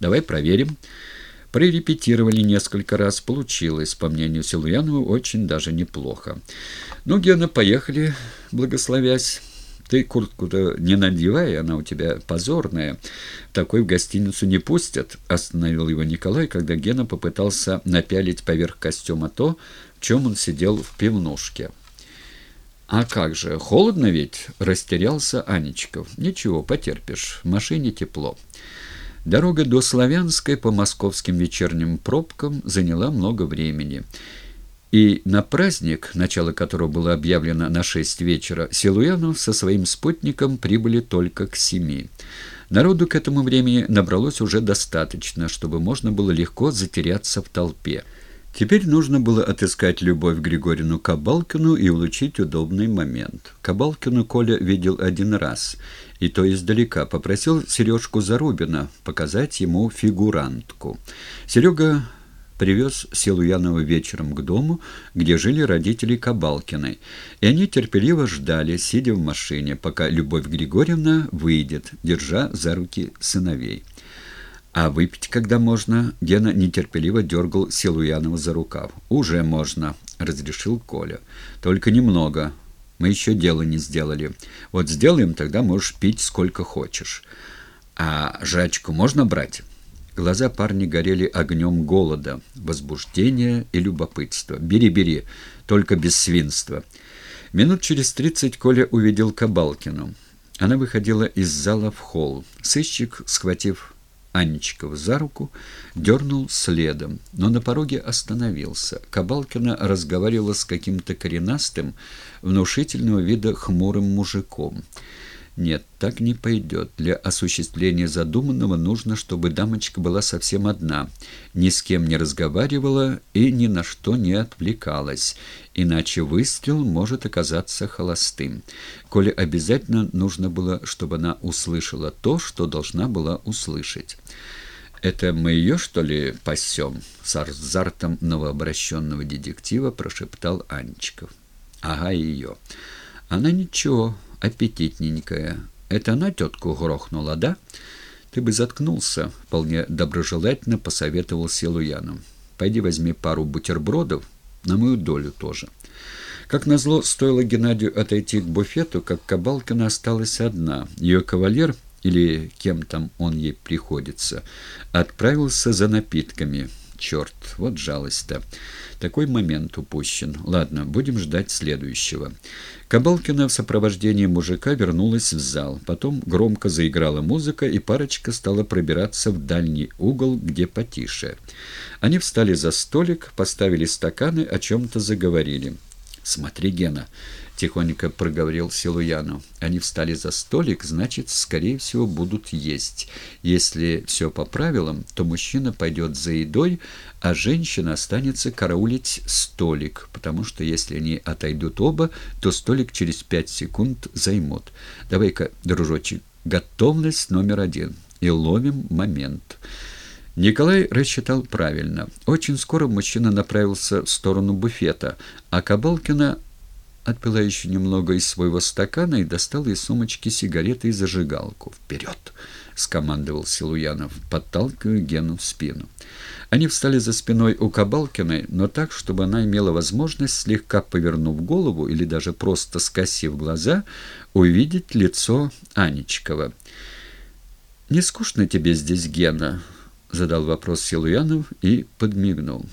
Давай проверим. Прорепетировали несколько раз. Получилось, по мнению Силуянова, очень даже неплохо. Ну, Гена, поехали, благословясь. Ты куртку-то не надевай, она у тебя позорная. Такой в гостиницу не пустят, остановил его Николай, когда Гена попытался напялить поверх костюма то, в чем он сидел в пивнушке. «А как же, холодно ведь?» — растерялся Анечков. «Ничего, потерпишь, в машине тепло». Дорога до Славянской по московским вечерним пробкам заняла много времени. И на праздник, начало которого было объявлено на шесть вечера, Силуянов со своим спутником прибыли только к семи. Народу к этому времени набралось уже достаточно, чтобы можно было легко затеряться в толпе. Теперь нужно было отыскать Любовь Григорьевну Кабалкину и улучшить удобный момент. Кабалкину Коля видел один раз, и то издалека. Попросил Сережку Зарубина показать ему фигурантку. Серега привез Силуянова вечером к дому, где жили родители Кабалкиной, и они терпеливо ждали, сидя в машине, пока Любовь Григорьевна выйдет, держа за руки сыновей. «А выпить когда можно?» Гена нетерпеливо дергал Силуянова за рукав. «Уже можно», — разрешил Коля. «Только немного. Мы еще дело не сделали. Вот сделаем, тогда можешь пить сколько хочешь. А жрачку можно брать?» Глаза парня горели огнем голода, возбуждения и любопытства. «Бери, бери, только без свинства». Минут через тридцать Коля увидел Кабалкину. Она выходила из зала в холл. Сыщик, схватив Анечкова за руку, дернул следом, но на пороге остановился. Кабалкина разговаривала с каким-то коренастым, внушительного вида хмурым мужиком. Нет, так не пойдет. Для осуществления задуманного нужно, чтобы дамочка была совсем одна, ни с кем не разговаривала и ни на что не отвлекалась, иначе выстрел может оказаться холостым. Коли обязательно нужно было, чтобы она услышала то, что должна была услышать. «Это мы ее, что ли, пасем?» — с азартом новообращенного детектива прошептал Анечков. «Ага, ее. Она ничего» аппетитненькая. Это она тетку грохнула, да? Ты бы заткнулся, вполне доброжелательно посоветовал Силуяну. Пойди возьми пару бутербродов, на мою долю тоже. Как назло, стоило Геннадию отойти к буфету, как Кабалкина осталась одна. Ее кавалер, или кем там он ей приходится, отправился за напитками. Черт, вот жалость-то. Такой момент упущен. Ладно, будем ждать следующего. Кабалкина в сопровождении мужика вернулась в зал. Потом громко заиграла музыка, и парочка стала пробираться в дальний угол, где потише. Они встали за столик, поставили стаканы, о чем-то заговорили. «Смотри, Гена», — тихонько проговорил Силуяну. «Они встали за столик, значит, скорее всего, будут есть. Если все по правилам, то мужчина пойдет за едой, а женщина останется караулить столик, потому что если они отойдут оба, то столик через пять секунд займут. Давай-ка, дружочек, готовность номер один. И ловим момент». Николай рассчитал правильно. Очень скоро мужчина направился в сторону буфета, а Кабалкина отпила еще немного из своего стакана и достала из сумочки сигареты и зажигалку. «Вперед!» — скомандовал Силуянов, подталкивая Гену в спину. Они встали за спиной у Кабалкиной, но так, чтобы она имела возможность, слегка повернув голову или даже просто скосив глаза, увидеть лицо Анечкова. «Не скучно тебе здесь, Гена?» — задал вопрос Силуянов и подмигнул.